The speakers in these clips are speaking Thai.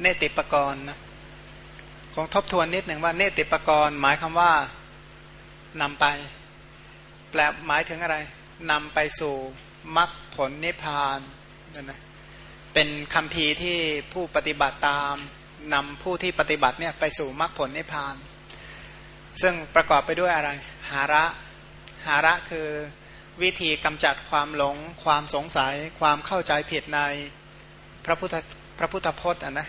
เนติปกรณ์นะของทบทวนนิดหนึ่งว่าเนติปกรณ์หมายคำว่านำไป แปลหมายถึงอะไรนำไปสู่มรรคผลนิพพานนั่นนะเป็นคำพีที่ผู้ปฏิบัติตามนำผู้ที่ปฏิบัติเนี่ยไปสู่มรรคผลนิพพาน ซึ่งประกอบไปด้วยอะไร หาระหาระคือวิธีกำจัดความหลง ความสงสัย ความเข้าใจผิดในพระพุทธ ระพุทธพจน์นะ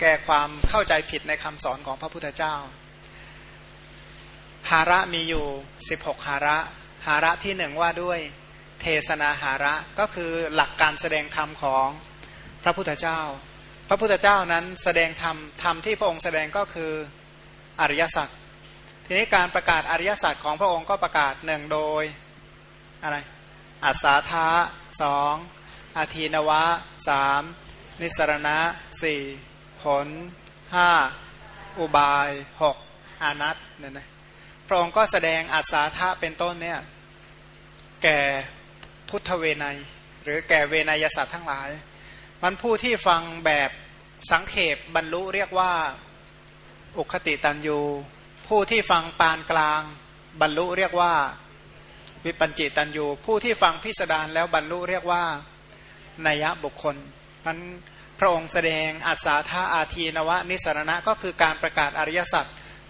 แก้ความเข้าใจผิดในคำสอนของพระพุทธเจ้า หาระมีอยู่ 16 หาระ หาระที่หนึ่งว่าด้วยเทศนาหาระก็คือหลักการแสดงธรรมของพระพุทธเจ้า พระพุทธเจ้านั้นแสดงธรรมธรรมที่พระองค์แสดงก็คืออริยสัจทีนี้การประกาศอริยสัจของพระองค์ก็ประกาศหนึ่งโดยอะไรอัศาธาสองอาทีนวะสาม นิสรณะสี่ผลห้าอุบายหกอานัตเนี่ยนะพระองค์ก็แสดงอาสาทะเป็นต้นเนี่ยแก่พุทธเวไนหรือแก่เวนยสัตว์ทั้งหลาย มันผู้ที่ฟังแบบสังเขปบรรลุเรียกว่าอุคติตันยูผู้ที่ฟังปานกลาง บรรลุเรียกว่าวิปัญจิตันยูผู้ที่ฟังพิสดารแล้วบรรลุเรียกว่านัยบุคคล มันพระองค์แสดงอาสาธาอาทีนวะนิสรณะก็คือการประกาศอริยสัจ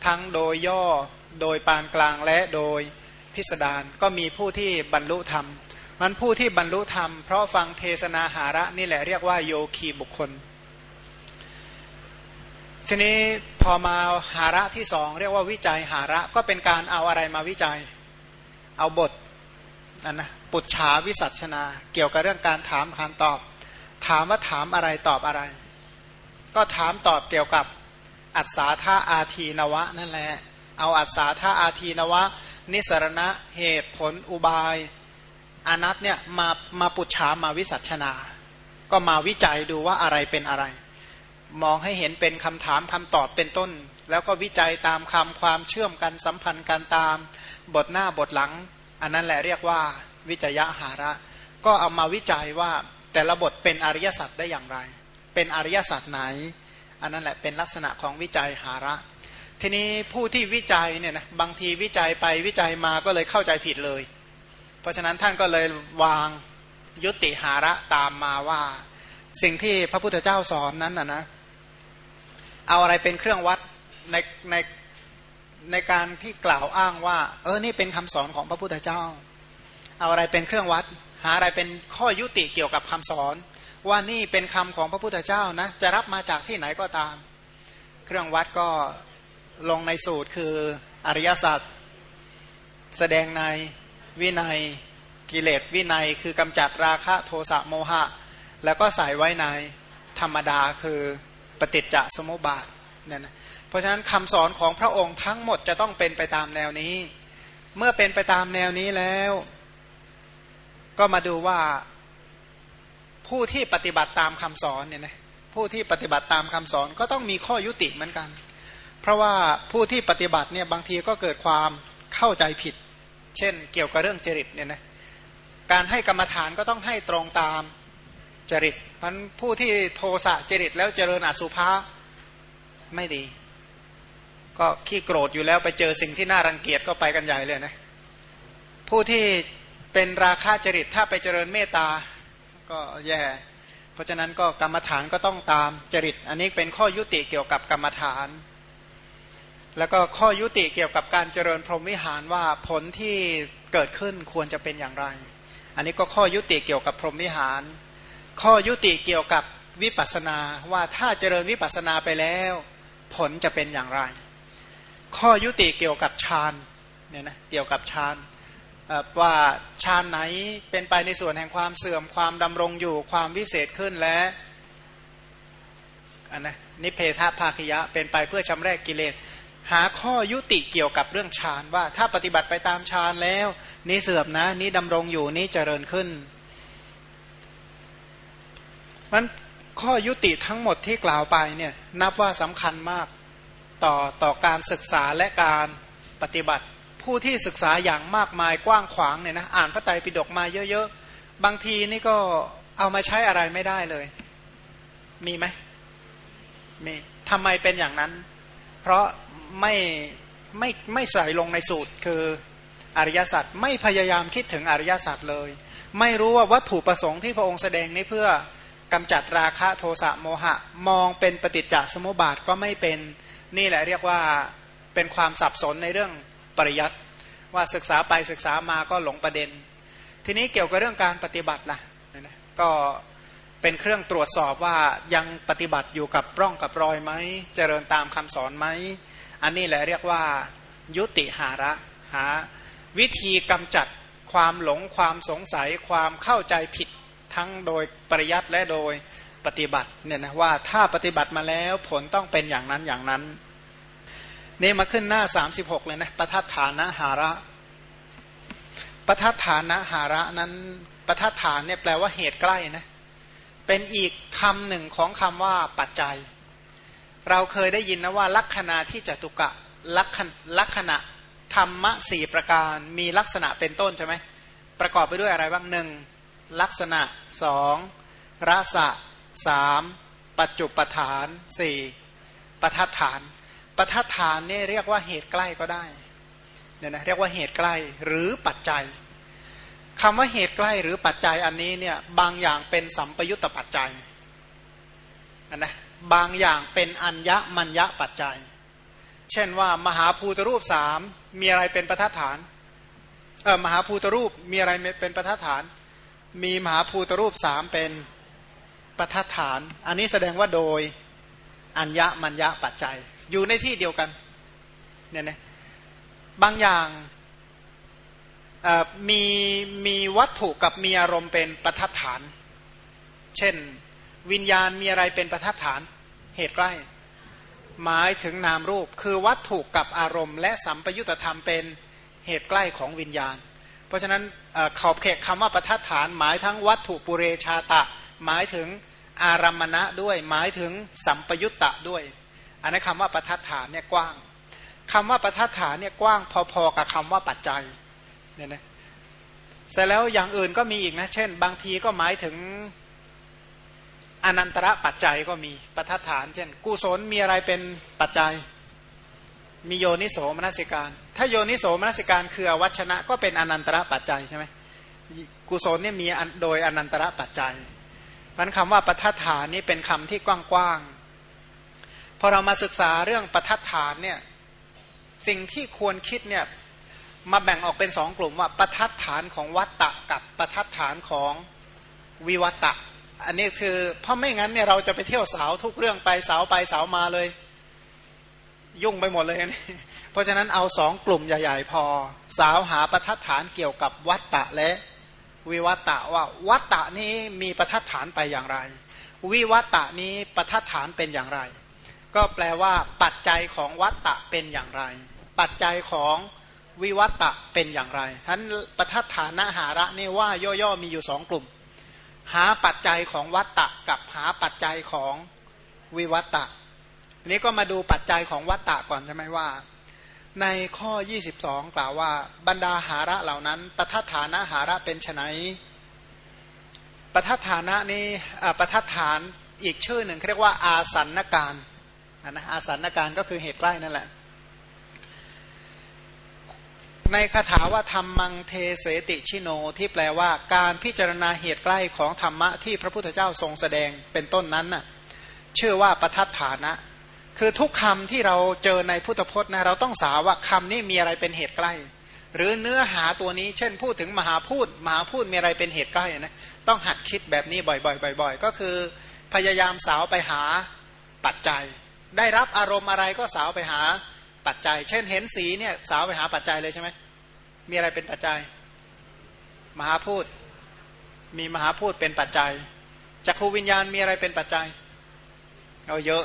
ทั้งโดยย่อโดยปานกลางและโดยพิสดารก็มีผู้ที่บรรลุธรรม มันผู้ที่บรรลุธรรม เพราะฟังเทศนาหาระนี่แหละเรียกว่าโยคีบุคคล ทีนี้พอมาหาระที่สองเรียกว่าวิจัยหาระก็เป็นการเอาอะไรมาวิจัย เอาบทนั่นนะปุจฉาวิสัชนา เกี่ยวกับเรื่องการถามการตอบ ถามว่าถามอะไรตอบอะไร ก็ถามตอบเกี่ยวกับอัศาธาอาทีนวะนั่นแหละ เอาอัศาธาอาทีนวะ นิสรณะเหตุผลอุบายอนัตเนี่ยมามาปุจฉามาวิสัชนา ก็มาวิจัยดูว่าอะไรเป็นอะไร มองให้เห็นเป็นคำถามคำตอบเป็นต้น แล้วก็วิจัยตามคำความเชื่อมกันสัมพันธ์กันตามบทหน้าบทหลัง อันนั้นแหละเรียกว่า วิจยะหาระ ก็เอามาวิจัยว่า แต่ละบทเป็นอริยสัจได้อย่างไร เป็นอริยสัจไหน อันนั้นแหละเป็นลักษณะของวิจัยหาระ ทีนี้ผู้ที่วิจัยเนี่ยนะบางทีวิจัยไปวิจัยมาก็เลยเข้าใจผิดเลย เพราะฉะนั้นท่านก็เลยวางยุติหาระตามมาว่า สิ่งที่พระพุทธเจ้าสอนนั้นนะนะเอาอะไรเป็นเครื่องวัดในในในการที่กล่าวอ้างว่า เออนี่เป็นคำสอนของพระพุทธเจ้า เอาอะไรเป็นเครื่องวัด หาอะไรเป็นข้อยุติเกี่ยวกับคำสอน ว่านี่เป็นคำของพระพุทธเจ้านะจะรับมาจากที่ไหนก็ตาม เครื่องวัดก็ลงในสูตรคืออริยสัจแสดงในวินัยกิเลสวินัย คือกำจัดราคะโทสะโมหะ แล้วก็ใส่ไว้ในธรรมดาคือปฏิจจสมุปบาทเนี่ยนะเพราะฉะนั้นคำสอนของพระองค์ทั้งหมดจะต้องเป็นไปตามแนวนี้ เมื่อเป็นไปตามแนวนี้แล้ว ก็มาดูว่าผู้ที่ปฏิบัติตามคำสอนเนี่ยนะผู้ที่ปฏิบัติตามคำสอนก็ต้องมีข้อยุติเหมือนกัน เพราะว่าผู้ที่ปฏิบัติเนี่ยบางทีก็เกิดความเข้าใจผิด เช่น เกี่ยวกับเรื่องจริตเนี่ยนะการให้กรรมฐานก็ต้องให้ตรงตามจริตพันผู้ที่โทสะจริตแล้วเจริญอสุภะไม่ดี ก็ขี้โกรธอยู่แล้วไปเจอสิ่งที่น่ารังเกียจก็ไปกันใหญ่เลยนะผู้ที่ เป็นราคะจริตถ้าไปเจริญเมตตาก็แย่ เพราะฉะนั้นก็กรรมฐานก็ต้องตามจริต อันนี้เป็นข้อยุติเกี่ยวกับกรรมฐาน แล้วก็ข้อยุติเกี่ยวกับการเจริญพรหมวิหารว่าผลที่เกิดขึ้นควรจะเป็นอย่างไร อันนี้ก็ข้อยุติเกี่ยวกับพรหมวิหาร ข้อยุติเกี่ยวกับวิปัสนาว่าถ้าเจริญวิปัสนาไปแล้ว ผลจะเป็นอย่างไร ข้อยุติเกี่ยวกับฌานเนี่ยนะเกี่ยวกับฌาน ว่าฌานไหนเป็นไปในส่วนแห่งความเสื่อมความดำรงอยู่ความวิเศษขึ้นและอันนะนิเพทภาคยะเป็นไปเพื่อชำระกกิเลส หาข้อยุติเกี่ยวกับเรื่องฌานว่าถ้าปฏิบัติไปตามฌานแล้ว นี้เสื่อมนะนี้ดำรงอยู่นี้เจริญขึ้นมันข้อยุติทั้งหมดที่กล่าวไปเนี่ยนับว่าสำคัญมากต่อต่อการศึกษาและการปฏิบัติ ผู้ที่ศึกษาอย่างมากมายกว้างขวางเนี่ยนะอ่านพระไตรปิฎกมาเยอะๆ บางทีนี่ก็เอามาใช้อะไรไม่ได้เลย มีไหมมีทำไมเป็นอย่างนั้น เพราะไม่ไม่ไม่ใส่ลงในสูตรคืออริยสัจไม่พยายามคิดถึงอริยสัจเลย ไม่รู้ว่าวัตถุประสงค์ที่พระองค์แสดงนี้เพื่อกำจัดราคะโทสะโมหะ มองเป็นปฏิจจสมุปบาทก็ไม่เป็นนี่แหละเรียกว่าเป็นความสับสนในเรื่อง ปริยัติว่าศึกษาไปศึกษามาก็หลงประเด็น ทีนี้เกี่ยวกับเรื่องการปฏิบัติล่ะก็เป็นเครื่องตรวจสอบว่ายังปฏิบัติอยู่กับร่องกับรอยไหมเจริญตามคำสอนไหมอันนี้แหละเรียกว่า ยุติหาระหาวิธีกำจัดความหลงความสงสัยความเข้าใจผิดทั้งโดยปริยัติและโดยปฏิบัติเนี่ยนะว่าถ้าปฏิบัติมาแล้วผลต้องเป็นอย่างนั้นอย่างนั้น นี่มาขึ้นหน้า 36 เลยนะประทัดฐานะหาระประทัดฐานะหาระนั้นประทัดฐานเนี่ยแปลว่าเหตุใกล้นะเป็นอีกคำหนึ่งของคำว่าปัจจัย เราเคยได้ยินนะว่า ลักษณะที่จตุกะลักษณลักษณะธรรมะสี่ประการมีลักษณะเป็นต้นใช่ไหมประกอบไปด้วยอะไรบ้างหนึ่งลักษณะสองรสะสามปัจจุปฐานสี่ประทัดฐาน ประทัดฐานนี่เรียกว่าเหตุใกล้ก็ได้เนี่ยนะเรียกว่าเหตุใกล้หรือปัจจัยคำว่าเหตุใกล้หรือปัจจัยอันนี้เนี่ยบางอย่างเป็นสัมปยุตตปัจจัยนะบางอย่างเป็นอัญญมัญญปัจจัย เช่นว่ามหาภูตรูปสามมีอะไรเป็นประทัดฐานเออมหาภูตรูปมีอะไรเป็นประทัดฐาน มีมหาภูตรูปสามเป็นประทัดฐาน อันนี้แสดงว่าโดยอัญญมัญญปัจจัย อยู่ในที่เดียวกันเนี่ยนะบางอย่างมีมีวัตถุกับมีอารมณ์เป็นประทัดฐาน เช่นวิญญาณมีอะไรเป็นประทัดฐานเหตุใกล้ หมายถึงนามรูป คือวัตถุกับอารมณ์ และสัมปยุตธรรมเป็นเหตุใกล้ของวิญญาณ เพราะฉะนั้นขอบเขตคำว่าประทัดฐาน หมายทั้งวัตถุปุเรชาตะ หมายถึงอารัมมณะด้วยหมายถึงสัมปยุตตะด้วย อันนี้คำว่าประทัดฐานเนี่ยกว้างคำว่าประทัดฐานเนี่ยกว้างพอๆกับคำว่าปัจจัยเนี่ยนะเสร็จแล้วอย่างอื่นก็มีอีกนะ เช่น บางทีก็หมายถึงอนันตระปัจจัยก็มีประทัดฐาน เช่น กุศลมีอะไรเป็นปัจจัย มีโยนิโสมนสิการ ถ้าโยนิโสมนสิการคืออวัชนะก็เป็นอนันตระปัจจัยใช่ไหมกุศลเนี่ยมีโดยอนันตระปัจจัยมันคำว่าประทัดฐานนี่เป็นคำที่กว้าง พอเรามาศึกษาเรื่องประทัดฐานเนี่ยสิ่งที่ควรคิดเนี่ยมาแบ่งออกเป็นสองกลุ่มว่าประทัดฐานของวัตตะกับประทัดฐานของวิวัตะ อันนี้คือเพราะไม่งั้นเนี่ยเราจะไปเที่ยวสาวทุกเรื่องไปสาวไปสาวมาเลย ยุ่งไปหมดเลยนี่เพราะฉะนั้นเอาสองกลุ่มใหญ่ ๆ พอ สาวหาประทัดฐานเกี่ยวกับวัตตะและวิวัตะว่าวัตตะนี้มีประทัดฐานไปอย่างไร วิวัตะนี้ประทัดฐานเป็นอย่างไร ก็แปลว่าปัจจัยของวัตตะเป็นอย่างไร ปัจจัยของวิวัตตะเป็นอย่างไรท่านประทัดฐานะหาระนี่ว่าย่อๆมีอยู่สองกลุ่ม หาปัจจัยของวัตตะกับหาปัจจัยของวิวัตตะนี้ก็มาดูปัจจัยของวัตตะก่อนใช่ไหมว่า ในข้อ 22 กล่าวว่า บรรดาหาระเหล่านั้นประทัดฐานะหาระเป็นไนประทัดฐานะนี้ประทัดฐานอีกชื่อหนึ่งเรียกว่าอาสันนการ นะอาสันนการก็คือเหตุใกล้นั่นแหละ ในคาถาว่าธรรมังเทเสติชิโนที่แปลว่าการพิจารณาเหตุใกล้ของธรรมะที่พระพุทธเจ้าทรงแสดงเป็นต้นนั้นน่ะชื่อว่าประทัดฐานะ คือทุกคำที่เราเจอในพุทธพจน์นะเราต้องสาว่าคำนี้มีอะไรเป็นเหตุใกล้ หรือเนื้อหาตัวนี้ เช่นพูดถึงมหาพูดมหาพูดมีอะไรเป็นเหตุใกล้นะต้องหัดคิดแบบนี้บ่อยๆบ่อยๆก็คือ พยายามสาวไปหาปัจจัย ได้รับอารมณ์อะไรก็สาวไปหาปัจจัย เช่นเห็นสีเนี่ยสาวไปหาปัจจัยเลยใช่ไหมมีอะไรเป็นปัจจัย มหาพูด มีมหาพูดเป็นปัจจัยจักรวิญญาณมีอะไรเป็นปัจจัยเอาเยอะ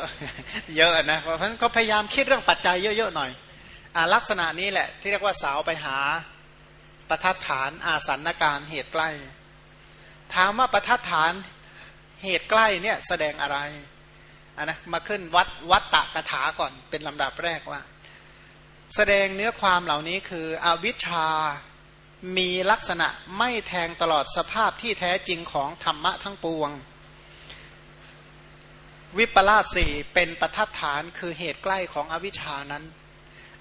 เยอะนะเพราะฉะนั้นก็พยายามคิดเรื่องปัจจัยเยอะๆหน่อยอลักษณะนี้แหละ ที่เรียกว่าสาวไปหาประทัดฐานอาสันการเหตุใกล้ ถามว่าประทัดฐานเหตุใกล้เนี่ยแสดงอะไร นนะมาขึ้นวัดวัดตะกถาก่อนเป็นลำดับแรกว่า แสดงเนื้อความเหล่านี้คืออวิชชามีลักษณะไม่แทงตลอดสภาพที่แท้จริงของธรรมะทั้งปวง วิปลาสสี่เป็นประทัดฐานคือเหตุใกล้ของอวิชานั้น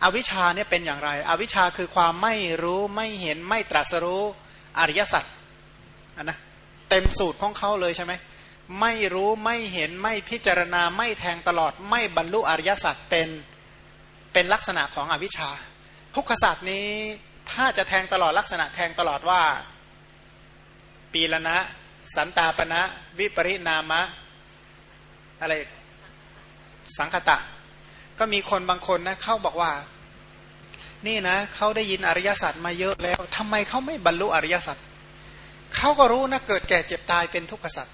อวิชาเนี่ยเป็นอย่างไร อวิชาคือความไม่รู้ไม่เห็นไม่ตรัสรู้อริยสัจนนะเต็มสูตรของเขาเลยใช่ไหม ไม่รู้ไม่เห็นไม่พิจารณาไม่แทงตลอด ไม่บรรลุอริยสัจเป็นเป็นลักษณะของอวิชชาทุกขสัจนี้ถ้าจะแทงตลอดลักษณะแทงตลอดว่า ปีละนะ สันตาปณะวิปริณามะ อะไร สังคตะ ก็มีคนบางคนนะเขาบอกว่า นี่นะเขาได้ยินอริยสัจมาเยอะแล้วทำไมเขาไม่บรรลุอริยสัจเขาก็รู้นะเกิดแก่เจ็บตายเป็นทุกขสัจ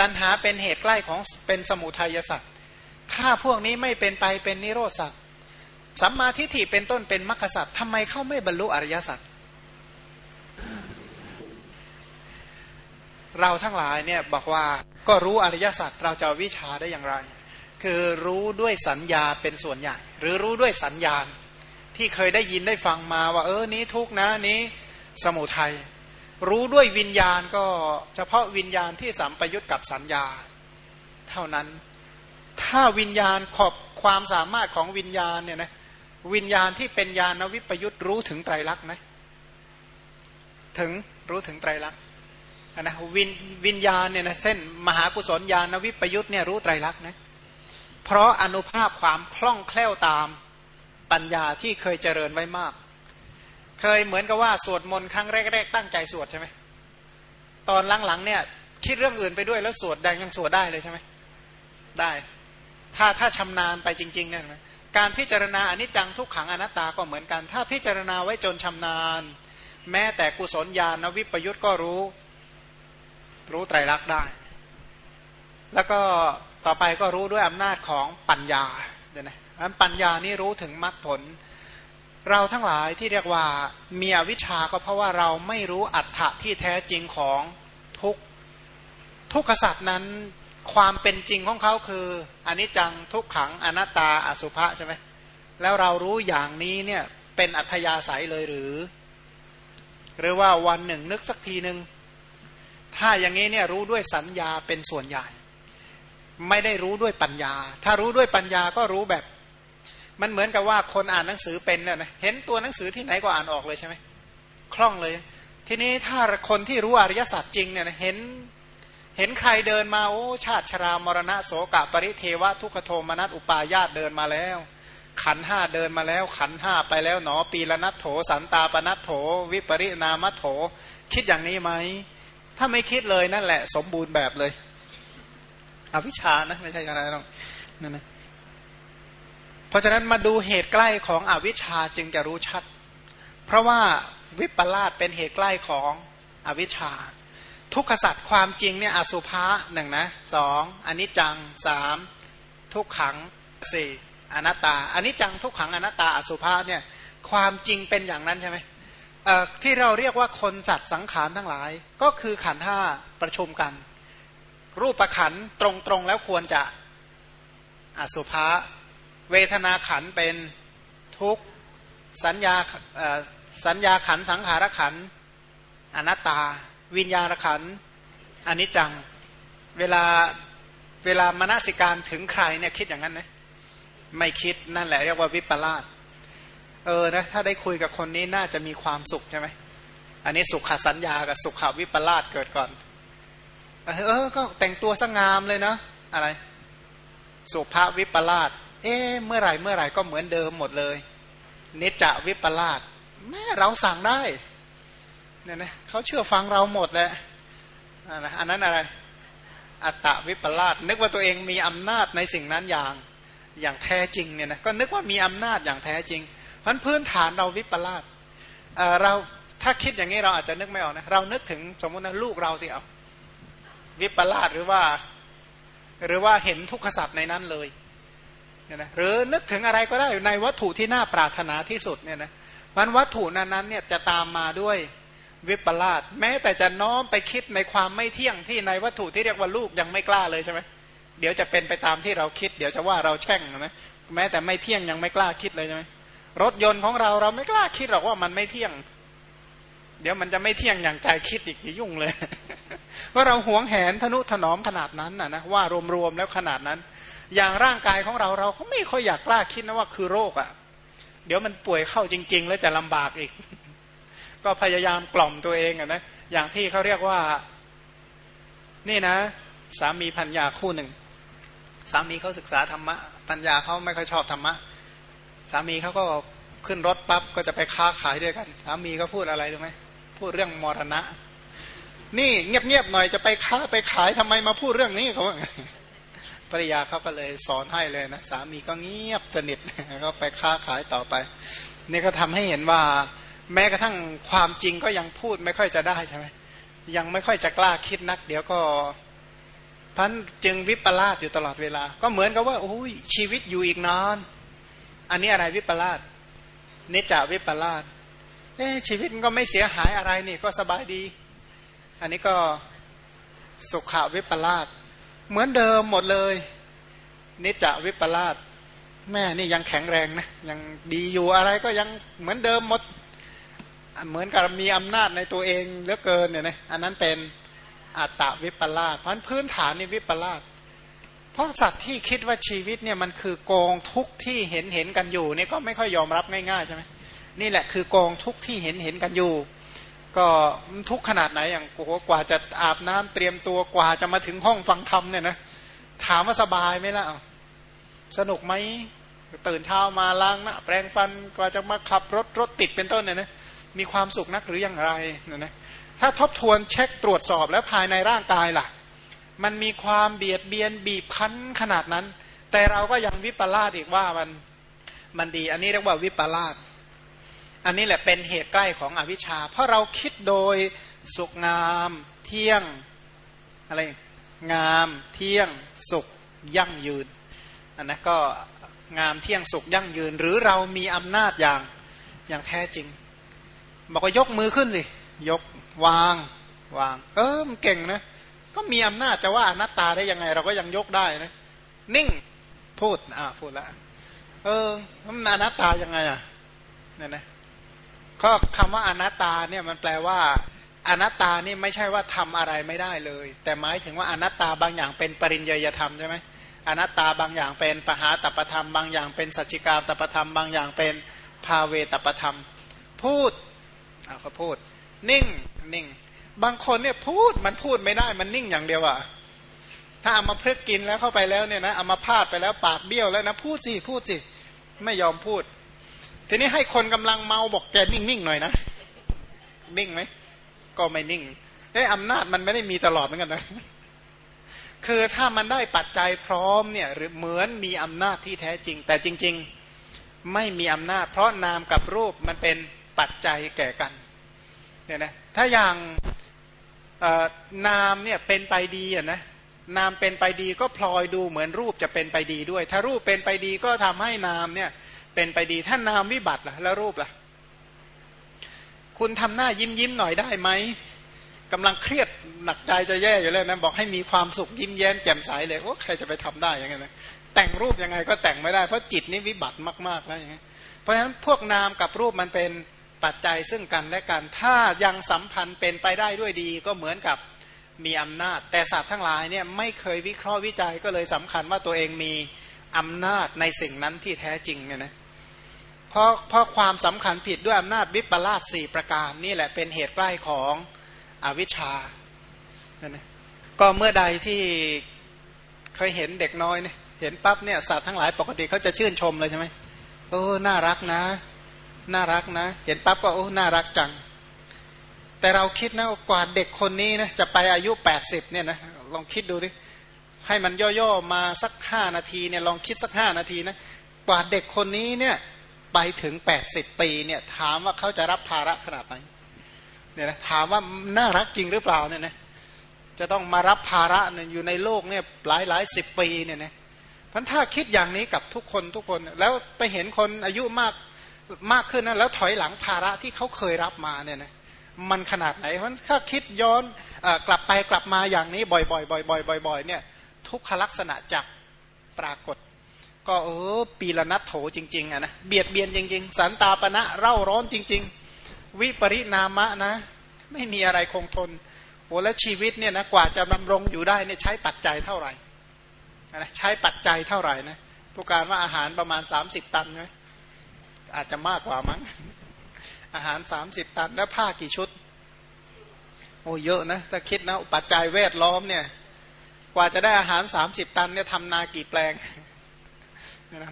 ตัณหาเป็นเหตุใกล้ของเป็นสมุทัยสัจถ้าพวกนี้ไม่เป็นไปเป็นนิโรธสัจสัมมาทิฏฐิเป็นต้นเป็นมรรคสัจทำไมเขาไม่บรรลุอริยสัจเราทั้งหลายเนี่ยบอกว่าก็รู้อริยสัจเราจะวิชาได้อย่างไร คือรู้ด้วยสัญญาเป็นส่วนใหญ่ หรือรู้ด้วยสัญญาณ ที่เคยได้ยินได้ฟังมาว่า เออนี้ทุกนะนี้สมุทัย รู้ด้วยวิญญาณก็เฉพาะวิญญาณที่สัมปยุตกับสัญญา เท่านั้น ถ้าวิญญาณขอบความสามารถของวิญญาณเนี่ยนะวิญญาณที่เป็นญาณวิปยุตรู้ถึงไตรลักษณ์นะถึงรู้ถึงไตรลักษณ์นะวิญวิญญาณเนี่ยนะเส้นมหากุศลญาณวิปยุตเนี่ยรู้ไตรลักษณ์นะเพราะอนุภาพความคล่องแคล่วตามปัญญาที่เคยเจริญไว้มาก เคยเหมือนกับว่าสวดมนต์ครั้งแรกๆตั้งใจสวดใช่ไหมตอนหลังๆเนี่ยคิดเรื่องอื่นไปด้วยแล้วสวดแดงยังสวดได้เลยใช่ไหมได้ ถ้าถ้าชำนาญไปจริงๆเนี่ยการพิจารณาอนิจจังทุกขังอนัตตาก็เหมือนกัน ถ้าพิจารณาไว้จนชำนาญ แม้แต่กุศลญาณวิปยุทธก็รู้ รู้ไตรลักษณ์ได้ แล้วก็ต่อไปก็รู้ด้วยอำนาจของปัญญาเดี๋ยนะปัญญานี่รู้ถึงมรรคผล เราทั้งหลายที่เรียกว่ามีอวิชชาก็เพราะว่าเราไม่รู้อัตถะที่แท้จริงของทุกทุกขสัตว์นั้น ความเป็นจริงของเขาคืออนิจจังทุกขังอนัตตาอสุภะใช่ไหมแล้วเรารู้อย่างนี้เนี่ยเป็นอัธยาศัยเลยหรือ หรือว่าวันหนึ่งนึกสักทีหนึ่งถ้าอย่างนี้เนี่ยรู้ด้วยสัญญาเป็นส่วนใหญ่ ไม่ได้รู้ด้วยปัญญา ถ้ารู้ด้วยปัญญาก็รู้แบบ มันเหมือนกับว่าคนอ่านหนังสือเป็นเนี่ยนะเห็นตัวหนังสือที่ไหนก็อ่านออกเลยใช่ไหมคล่องเลย ทีนี้ถ้าคนที่รู้อริยสัจจริงเนี่ยเห็นเห็นใครเดินมาโอ้ชาติชรามรณะโสกะปริเทวะทุกขโทมนัสอุปาญาตเดินมาแล้ว ขันห้าเดินมาแล้ว ขันห้าไปแล้วหนอปีละนัทโถ สันตาปนัทโถ วิปริณามัทโถ คิดอย่างนี้ไหม ถ้าไม่คิดเลยนั่นแหละ สมบูรณ์แบบเลยอวิชานะไม่ใช่อะไรหรอกนั่นนะ เพราะฉะนั้นมาดูเหตุใกล้ของอวิชชาจึงจะรู้ชัด เพราะว่าวิปลาสเป็นเหตุใกล้ของอวิชชา ทุกขสัตว์ความจริงเนี่ยอสุภะหนึ่งนะสองอนิจจังสามทุกขังสี่อนัตตาอนิจจังทุกขังอนัตตาอสุภะเนี่ยความจริงเป็นอย่างนั้นใช่ไหมที่เราเรียกว่าคนสัตว์สังขารทั้งหลาย ก็คือขันห้าประชุมกัน รูปประขันตรงๆแล้วควรจะอสุภะ เวทนาขันเป็นทุกสัญญาสัญญาขันสังขารขันอนัตตา วิญญาณขันอนิจจัง เวลาเวลามนสิการถึงใครเนี่ยคิดอย่างนั้นนะไม่คิดนั่นแหละเรียกว่าวิปลาสเออนะถ้าได้คุยกับคนนี้น่าจะมีความสุขใช่ไหมอันนี้สุขสัญญากับสุขวิปลาสเกิดก่อน เออก็แต่งตัวสงามเลยเนาะอะไร สุภาวิปลาส เอ๊เมื่อไหร่เมื่อไหร่ก็เหมือนเดิมหมดเลย นิจจวิปลาสแม่เราสั่งได้เนี่ยนะเขาเชื่อฟังเราหมดแหละอันนั้นอะไร อัตตวิปลาสนึกว่าตัวเองมีอำนาจในสิ่งนั้นอย่างอย่างแท้จริงเนี่ยนะก็นึกว่ามีอำนาจอย่างแท้จริง เพราะพื้นฐานเราวิปลาสเราถ้าคิดอย่างนี้เราอาจจะนึกไม่ออกนะเรานึกถึงสมมตินะลูกเราสิเอาวิปลาสหรือว่า หรือว่าเห็นทุกขสัตว์ในนั้นเลย เนี่ยนะหรือนึกถึงอะไรก็ได้ในวัตถุที่น่าปรารถนาที่สุดเนี่ยนะมันวัตถุนั้นๆเนี่ยจะตามมาด้วยวิปลาสแม้แต่จะน้อมไปคิดในความไม่เที่ยงที่ในวัตถุที่เรียกว่าลูกยังไม่กล้าเลยใช่ไหมเดี๋ยวจะเป็นไปตามที่เราคิด เดี๋ยวจะว่าเราแช่งนะแม้แต่ไม่เที่ยงยังไม่กล้าคิดเลยใช่ไหมรถยนต์ของเราเราไม่กล้าคิดหรอกว่ามันไม่เที่ยง เดี๋ยวมันจะไม่เที่ยงอย่างใจคิดอีกยุ่งเลยว่าเราหวงแหนทนุถนอมขนาดนั้นนะนะว่ารวมๆแล้วขนาดนั้น อย่างร่างกายของเราเราก็ไม่ค่อยอยากกล้าคิดนะว่าคือโรคอะ่ะ เดี๋ยวมันป่วยเข้าจริง ๆ แล้วจะลำบากอีก ก็พยายามกล่อมตัวเองอะนะอย่างที่เขาเรียกว่า นี่นะ สามีพัญญาคู่หนึ่งสามีเขาศึกษาธรรมะพัญญาเขาไม่ค่อยชอบธรรมะสามีเขาก็ขึ้นรถปั๊บก็จะไปค้าขายด้วยกัน สามีก็พูดอะไรรู้ไหมพูดเรื่องมรณะ นี่เงียบๆหน่อยจะไปค้าไปขายทำไมมาพูดเรื่องนี้เขา ภรรยาเขาก็เลยสอนให้เลยนะสามีก็เงียบสนิทก็ไปค้าขายต่อไป นี่ก็ทำให้เห็นว่า แม้กระทั่งความจริงก็ยังพูดไม่ค่อยจะได้ใช่ไหมยังไม่ค่อยจะกล้าคิดนัก เดี๋ยวก็พันจึงวิปลาสอยู่ตลอดเวลา ก็เหมือนกับว่าโอ้ยชีวิตอยู่อีกนาน อันนี้อะไรวิปลาสเนจาวิปลาสชีวิตมันก็ไม่เสียหายอะไรนี่ก็สบายดี อันนี้ก็สุขาวิปลาส เหมือนเดิมหมดเลย นิจาวิปลาสแม่นี่ยังแข็งแรงนะยังดีอยู่อะไรก็ยังเหมือนเดิมหมด เหมือนกับมีอำนาจในตัวเองเหลือเกินเนี่ยนะอันนั้นเป็นอัตตวิปลาสเพราะพื้นฐานนี่วิปลาสเพราะสัตว์ที่คิดว่าชีวิตเนี่ยมันคือกองทุกที่เห็นเห็นกันอยู่นี่ก็ไม่ค่อยยอมรับง่ายๆใช่ไหมนี่แหละคือกองทุกที่เห็นเห็นกันอยู่ ก็ทุกขนาดไหนอย่างโอ้โหกว่าจะอาบน้ำเตรียมตัวกว่าจะมาถึงห้องฟังธรรมเนี่ยนะถามว่าสบายไหมล่ะสนุกไหมตื่นเช้ามาล้างหน้าแปรงฟันกว่าจะมาขับรถรถติดเป็นต้นเนี่ยนะมีความสุขนักหรืออยังไรเนี่ยนะถ้าทบทวนเช็คตรวจสอบแล้วภายในร่างกายล่ะ มันมีความเบียดเบียนบีบคั้นขนาดนั้น แต่เราก็ยังวิปลาสอีกว่ามันมันดี อันนี้เรียกว่าวิปลาส อันนี้แหละเป็นเหตุใกล้ของอวิชชา เพราะเราคิดโดยสุขงามเที่ยงอะไรงามเที่ยงสุขยั่งยืนอันนั้นก็งามเที่ยงสุขยั่งยืน หรือเรามีอำนาจอย่างอย่างแท้จริง บอกว่ายกมือขึ้นสิยกวางวาง เออมันเก่งนะก็มีอำนาจจะว่าอนัตตาได้ยังไง เราก็ยังยกได้นะนิ่งพูดอ่าพูดละเออมันอนัตตายังไงอะเนี่ยนะ ก็คำว่าอนัตตาเนี่ยมันแปลว่า อนัตตานี่ไม่ใช่ว่าทำอะไรไม่ได้เลย แต่หมายถึงว่าอนัตตาบางอย่างเป็นปริญญยธรรมใช่ไหมอนัตตาบางอย่างเป็นปหาตปธรรม บางอย่างเป็นสัจจิกาตปธรรม บางอย่างเป็นภาเวตปธรรม พูดเอาเขาพูด นิ่งนิ่ง บางคนเนี่ยพูดมันพูดไม่ได้มันนิ่งอย่างเดียวอะถ้าเอามาเพิกกินแล้วเข้าไปแล้วเนี่ยนะเอามาพาดไปแล้วปากเบี้ยวแล้วนะพูดสิพูดสิไม่ยอมพูด ทีนี้ให้คนกำลังเมาบอกแกนิ่งๆหน่อยนะ นิ่งไหม ก็ไม่นิ่งไอ้อำนาจมันไม่ได้มีตลอดเหมือนกันนะคือถ้ามันได้ปัจจัยพร้อมเนี่ยหรือเหมือนมีอำนาจที่แท้จริง แต่จริง ๆไม่มีอำนาจ เพราะนามกับรูปมันเป็นปัจจัยแก่กันเนี่ยนะถ้าอย่างนามเนี่ยเป็นไปดีอะนะนามเป็นไปดีก็พลอยดูเหมือนรูปจะเป็นไปดีด้วย ถ้ารูปเป็นไปดีก็ทำให้นามเนี่ย เป็นไปดีถ้านามวิบัติล่ะ แล้วรูปล่ะ คุณทำหน้ายิ้มยิ้มหน่อยได้ไหมกำลังเครียดหนักใจจะแย่อยู่แล้วนะบอกให้มีความสุขยิ้มแย้มแจ่มใสเลยโอ้ใครจะไปทำได้ยังไงนะแต่งรูปยังไงก็แต่งไม่ได้เพราะจิตนี่วิบัติมากๆแล้วอย่างเงี้ยเพราะฉะนั้นพวกนามกับรูปมันเป็นปัจจัยซึ่งกันและกันถ้ายังสัมพันธ์เป็นไปได้ด้วยดีก็เหมือนกับมีอำนาจ แต่สัตว์ทั้งหลายเนี่ยไม่เคยวิเคราะห์วิจัยก็เลยสำคัญว่าตัวเองมีอำนาจในสิ่งนั้นที่แท้จริงเนี่ยนะ เพราะเพราะความสำคัญผิดด้วยอำนาจวิปลาสสี่ประการนี่แหละเป็นเหตุใกล้ของอวิชชาก็เมื่อใดที่เคยเห็นเด็กน้อยเนี่ยเห็นปั๊บเนี่ยสัตว์ทั้งหลายปกติเขาจะชื่นชมเลยใช่ไหมโอ้น่ารักนะ น่ารักนะ เห็นปั๊บก็โอ้น่ารักจัง แต่เราคิดนะกว่าเด็กคนนี้นะจะไปอายุแปดสิบเนี่ยนะลองคิดดูดิให้มันย่อๆมาสักห้านาทีเนี่ยลองคิดสักห้านาทีนะกว่าเด็กคนนี้เนี่ย ไปถึงแปดสิบปีเนี่ยถามว่าเขาจะรับภาระขนาดไหนเนี่ยนะถามว่าน่ารักจริงหรือเปล่าเนี่ยนะจะต้องมารับภาระเนี่ยอยู่ในโลกเนี่ยหลายหลายสิบปีเนี่ยนะพันถ้าคิดอย่างนี้กับทุกคนทุกคน แล้วไปเห็นคนอายุมากมากขึ้นนะแล้วถอยหลังภาระที่เขาเคยรับมาเนี่ยนะมันขนาดไหนเพราะถ้าคิดย้อนอกลับไปกลับมาอย่างนี้บ่อยๆบ่อยๆบ่อยๆเนี่ยทุกขลักษณะจะปรากฏ ก็เออปีละนัดโถจริงๆอะนะเบียดเบียนจริง ๆ สันตาปณะเร่าร้อนจริง ๆ วิปริณามะนะ ไม่มีอะไรคงทนโอ้แล้วชีวิตเนี่ยนะกว่าจะดำรงอยู่ได้เนี่ยใช้ปัจจัยเท่าไหร่นะใช้ปัจจัยเท่าไหร่นะผู้การว่าอาหารประมาณ 30 ตันไหมอาจจะมากกว่ามั้งอาหาร 30 ตันแล้วผ้ากี่ชุด โอ้เยอะนะถ้าคิดนะปัจจัยแวดล้อมเนี่ย กว่าจะได้อาหาร 30 ตันเนี่ยทำนากี่แปลง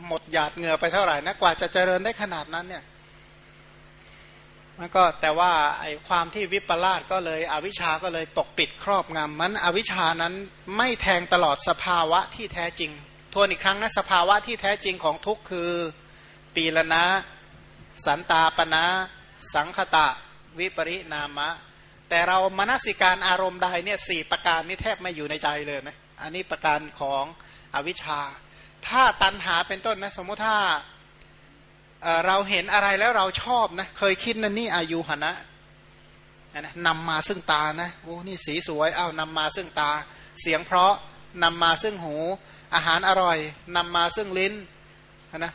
หมดหยาดเหงื่อไปเท่าไหร่นะกว่าจะเจริญได้ขนาดนั้นเนี่ยมันก็แต่ว่าไอ้ความที่วิปลาสก็เลย อวิชาก็เลยปกปิดครอบงำมันอวิชานั้นไม่แทงตลอดสภาวะที่แท้จริง ทวนอีกครั้งนะสภาวะที่แท้จริงของทุกคือ ปีละนะ สันตาปณะสังคตะ วิปริณามะ แต่เรามนสิการอารมณ์ใดเนี่ยสี่ประการนี้แทบไม่อยู่ในใจเลยนะอันนี้ประการของอวิชชา ถ้าตันหาเป็นต้นนะสมมติถ้าเราเห็นอะไรแล้วเราชอบนะเคยคิดนั่นนี่อายุหนะนะนำมาซึ่งตานะโอ้นี่สีสวยอ้าวนำมาซึ่งตา เสียงเพราะนำมาซึ่งหู อาหารอร่อยนำมาซึ่งลิ้นนะ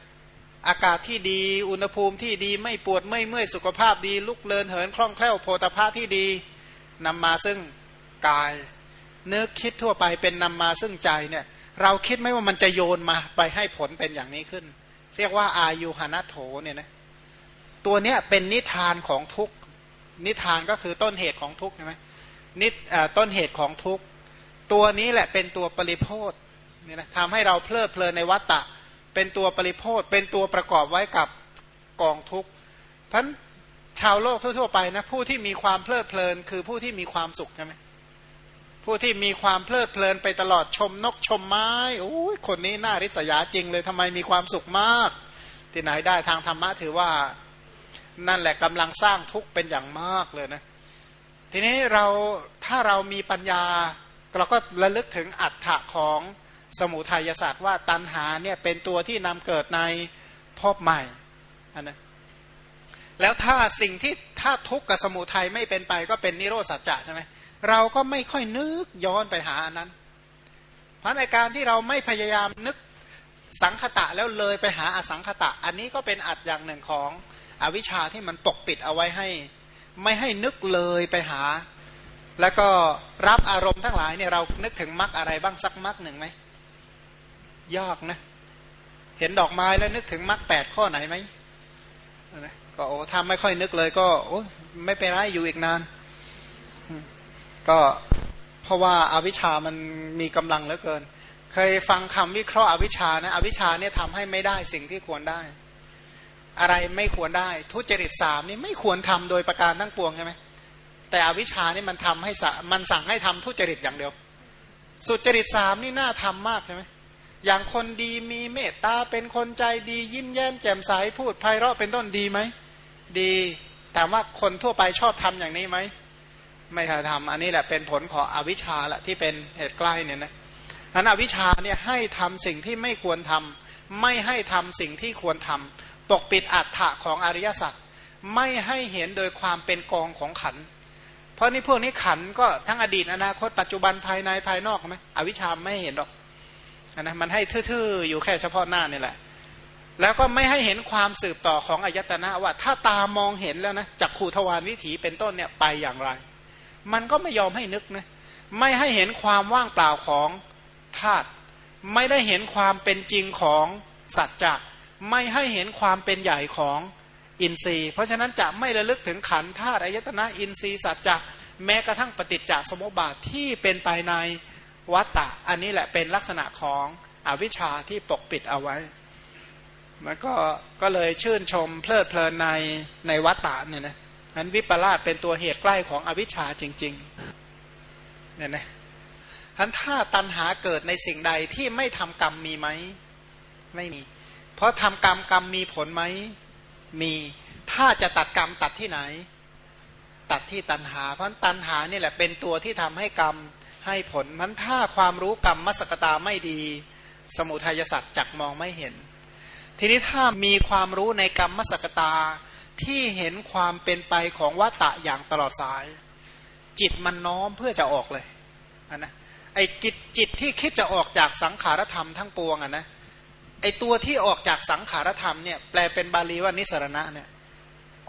อากาศที่ดีอุณหภูมิที่ดีไม่ปวดไม่เมื่อยสุขภาพดี ลุกเลินเหินคล่องแคล่วโพธาภาที่ดีนำมาซึ่งกายนึกคิดทั่วไปเป็นนำมาซึ่งใจเนี่ย เราคิดไหมว่ามันจะโยนมาไปให้ผลเป็นอย่างนี้ขึ้น เรียกว่าอายุหนาโถเนี่ยนะตัวเนี้ยเป็นนิทานของทุกนิทานก็คือต้นเหตุของทุกใช่ไหมนิต้นเหตุของทุกตัวนี้แหละเป็นตัวปริโพธเนี่ยนะทำให้เราเพลิดเพลินในวัตตะ เป็นตัวปริโพธเป็นตัวประกอบไว้กับกองทุกท่านชาวโลกทั่วๆไปนะผู้ที่มีความเพลิดเพลิน คือผู้ที่มีความสุขใช่ไหม ผู้ที่มีความเพลิดเพลินไปตลอดชมนกชมไม้โอ้ยคนนี้น่าริษยาจริงเลยทำไมมีความสุขมาก ที่ไหนได้ทางธรรมะถือว่านั่นแหละกำลังสร้างทุกข์เป็นอย่างมากเลยนะ ทีนี้เราถ้าเรามีปัญญา เราก็ระลึกถึงอัฏฐะของสมุทัยศาสตร์ว่าตัณหาเนี่ยเป็นตัวที่นำเกิดในพบใหม่นะแล้วถ้าสิ่งที่ถ้าทุกข์กับสมุทัยไม่เป็นไปก็เป็นนิโรธสัจจะใช่ไหม เราก็ไม่ค่อยนึกย้อนไปหาอันนั้น เพราะในการที่เราไม่พยายามนึกสังคตะแล้วเลยไปหาอสังคตะ อันนี้ก็เป็นอัดอย่างหนึ่งของอวิชชาที่มันปกปิดเอาไว้ให้ ไม่ให้นึกเลยไปหา แล้วก็รับอารมณ์ทั้งหลายเนี่ยเรานึกถึงมรรคอะไรบ้างสักมรรคหนึ่งไหมยากนะ เห็นดอกไม้แล้วนึกถึงมรรคแปดข้อไหนไหมก็โอ้ทำไม่ค่อยนึกเลยก็โอ้ไม่เป็นไรอยู่อีกนาน ก็เพราะว่าอาวิชามันมีกำลังเหลือเกิน เคยฟังคำวิเคราะห์อวิชานะอวิชาเนี่ยทำให้ไม่ได้สิ่งที่ควรได้ อะไรไม่ควรได้ ทุจริตสามนี่ไม่ควรทำโดยประการทั้งปวงใช่ไหมแต่อวิชานี่มันทำให้มันสั่งให้ทำทุจริตอย่างเดียว สุจริตสามนี่น่าทำมากใช่ไหมอย่างคนดีมีเมตตาเป็นคนใจดียิ้มแย้มแจ่มใสพูดไพเราะเป็นต้นดีไหมดี แต่ว่าคนทั่วไปชอบทำอย่างนี้ไหม ไม่ทำอันนี้แหละเป็นผลของอวิชชาแหละที่เป็นเหตุใกล้เนี่ยนะอันอวิชชาเนี่ยให้ทำสิ่งที่ไม่ควรทำไม่ให้ทำสิ่งที่ควรทำปกปิดอัฏฐะของอริยสัจไม่ให้เห็นโดยความเป็นกองของขัน เพราะนี่พวกนี้ขันก็ทั้งอดีตอนาคตปัจจุบันภายในภายนอกไหมอวิชชาไม่เห็นหรอกนะมันให้ทื่อๆอยู่แค่เฉพาะหน้านี่แหละ แล้วก็ไม่ให้เห็นความสืบต่อของอายตนะว่าถ้าตามองเห็นแล้วนะจากขูทวารวิถีเป็นต้นเนี่ยไปอย่างไร มันก็ไม่ยอมให้นึกนะไม่ให้เห็นความว่างเปล่าของธาตุไม่ได้เห็นความเป็นจริงของสัจจะไม่ให้เห็นความเป็นใหญ่ของอินทรีย์ เพราะฉะนั้นจะไม่ระลึกถึงขันธาตุอายตนะอินทรีย์สัจจะแม้กระทั่งปฏิจจสมุปบาทที่เป็นไปในวัตตะ อันนี้แหละเป็นลักษณะของอวิชชาที่ปกปิดเอาไว้มันก็ก็เลยชื่นชมเพลิดเพลินในในวัตตะเนี่ยนะ นั้นวิปลาสเป็นตัวเหตุใกล้ของอวิชชาจริงๆเนี่ยนะทันถ้าตัณหาเกิดในสิ่งใดที่ไม่ทำกรรมมีไหม ไม่มี เพราะทำกรรมกรรมมีผลไหม มี ถ้าจะตัดกรรมตัดที่ไหน ตัดที่ตัณหา เพราะตัณหานี่แหละเป็นตัวที่ทำให้กรรมให้ผลมันถ้าความรู้กรรมมสกตาไม่ดี สมุทัยสัตว์จักมองไม่เห็น ทีนี้ถ้ามีความรู้ในกรรมมสกตา ที่เห็นความเป็นไปของวัตตะอย่างตลอดสาย จิตมันน้อมเพื่อจะออกเลยนนะไอ้จิตจิตที่คิดจะออกจากสังขารธรรมทั้งปวงอะนะไอ้ตัวที่ออกจากสังขารธรรมเนี่ยแปลเป็นบาลีว่านิสรณะเนี่ย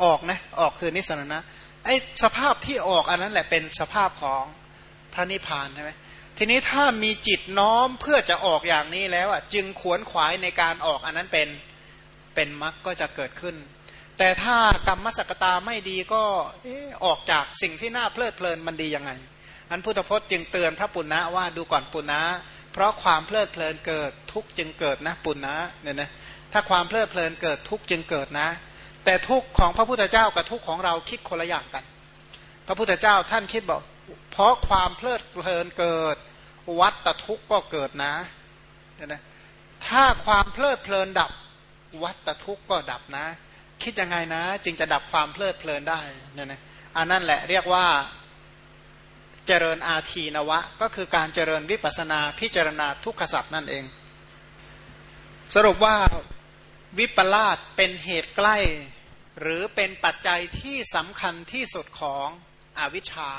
ออกนะออกคือนิสรณะไอ้สภาพที่ออกอันนั้นแหละเป็นสภาพของพระนิพพานใช่ไหมทีนี้ถ้ามีจิตน้อมเพื่อจะออกอย่างนี้แล้วอะจึงขวนขวายในการออกอันนั้นเป็นเป็นมรรคก็จะเกิดขึ้น แต่ถ้ากรรมสกตาไม่ดีก็ออกจากสิ่งที่น่าเพลิดเพลินมันดียังไง อันพุทธพจน์จึงเตือนพระปุณณะว่าดูก่อนปุณณะเพราะความเพลิดเพลินเกิดทุกจึงเกิดนะปุณณะเนี่ยนะถ้าความเพลิดเพลินเกิดทุกจึงเกิดนะ แต่ทุกของพระพุทธเจ้ากับทุกของเราคิดคนละอย่างกัน พระพุทธเจ้าท่านคิดบอก เพราะความเพลิดเพลินเกิด วัตตทุกก็เกิดนะเนี่ยนะถ้าความเพลิดเพลินดับ วัตตทุกก็ดับนะ คิดยังไงนะ จึงจะดับความเพลิดเพลินได้เนี่ยนะอันนั่นแหละเรียกว่าเจริญอาทีนวะ ก็คือการเจริญวิปัสนาพิจารณาทุกขสัพนั่นเอง สรุปว่าวิปลาสเป็นเหตุใกล้ หรือเป็นปัจจัยที่สำคัญที่สุดของอวิชชา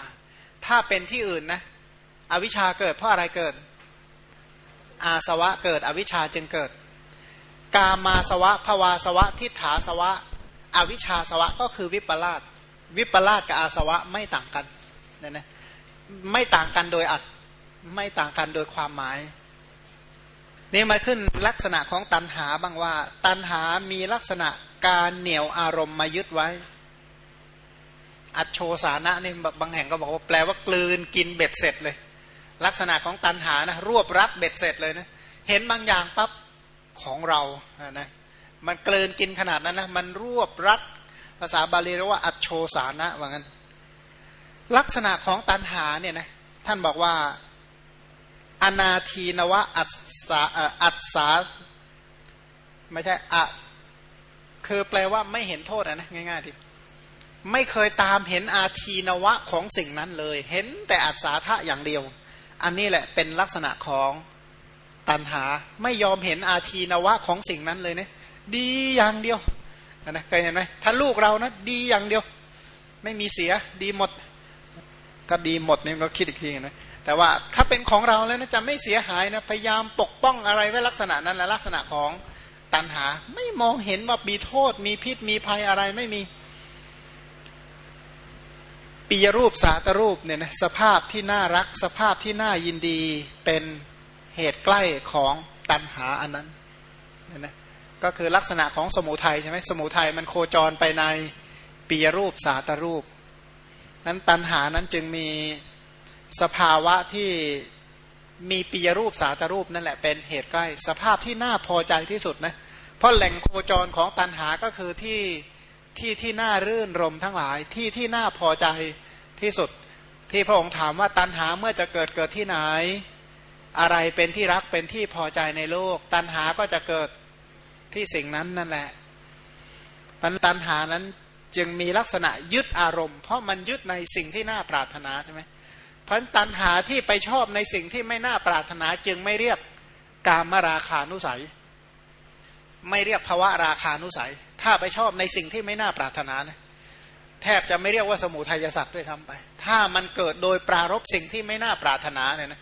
ถ้าเป็นที่อื่นนะอวิชชาเกิดเพราะอะไรเกิด อาสวะเกิดอวิชชาจึงเกิด กามาสวะภวาสวะทิฏฐาสวะ อวิชชาสวะก็คือวิปลาสวิปลาสกับอาสวะไม่ต่างกันเนี่ยนะไม่ต่างกันโดยอัดไม่ต่างกันโดยความหมาย นี่มาขึ้นลักษณะของตันหาบ้างว่า ตันหามีลักษณะการเหนี่ยวอารมณ์มายึดไว้ อัจโชสานะนี่บางแห่งก็บอกว่าแปลว่ากลืนกินเบ็ดเสร็จเลย ลักษณะของตันหานะรวบรัดเบ็ดเสร็จเลยนะเห็นบางอย่างปั๊บของเรานะ มันเกลืนกินขนาดนั้นนะมันรวบรัดภาษาบาลีเรียกว่าอัจโชสานะว่างั้น ลักษณะของตันหาเนี่ยนะท่านบอกว่าอนาทีนวะอัศาอัศาไม่ใช่อะคือแปลว่าไม่เห็นโทษนะ ง่ายๆทีไม่เคยตามเห็นอาทีนวะของสิ่งนั้นเลย เห็นแต่อัศาธะอย่างเดียว อันนี้แหละเป็นลักษณะของตันหาไม่ยอมเห็นอาทีนวะของสิ่งนั้นเลยเนะ ดีอย่างเดียวนะเคยเห็นไหมถ้าลูกเรานะดีอย่างเดียว ไม่มีเสียดีหมดก็ดีหมดนี่ก็คิดอีกทีนะแต่ว่าถ้าเป็นของเราแล้วนะจะไม่เสียหายนะพยายามปกป้องอะไรไว้ลักษณะนั้นและลักษณะของตันหา ไม่มองเห็นว่ามีโทษ มีพิษมีภัยอะไรไม่มีปียรูปสาตรูปเนี่ยนะสภาพที่น่ารักสภาพที่น่ายินดีเป็นเหตุใกล้ของตันหาอันนั้นเนี่ยนะ ก็คือลักษณะของสมุทัยใช่ไหมสมุทัยมันโคจรไปในปียรูปสาตรูป นั้นตันหานั้นจึงมีสภาวะที่มีปียรูปสาตรูปนั่นแหละเป็นเหตุใกล้ สภาพที่น่าพอใจที่สุดนะเพราะแหล่งโคจรของตันหาก็คือที่ที่ที่น่ารื่นรมทั้งหลายที่ที่น่าพอใจที่สุด ที่พระองค์ถามว่าตัณหาเมื่อจะเกิดเกิดที่ไหน อะไรเป็นที่รักเป็นที่พอใจในโลก ตัณหาก็จะเกิด ที่สิ่งนั้นนั่นแหละปัญตัณหานั้นจึงมีลักษณะยึดอารมณ์ เพราะมันยึดในสิ่งที่น่าปรารถนาใช่ไหมพันตัณหาที่ไปชอบในสิ่งที่ไม่น่าปรารถนาจึงไม่เรียกกามราคานุสัย ไม่เรียกภวะราคานุสัย ถ้าไปชอบในสิ่งที่ไม่น่าปรารถนานะแทบจะไม่เรียกว่าสมุทัยสัตว์ด้วยทำไป ถ้ามันเกิดโดยปรารบสิ่งที่ไม่น่าปรารถนาเนี่ยนะ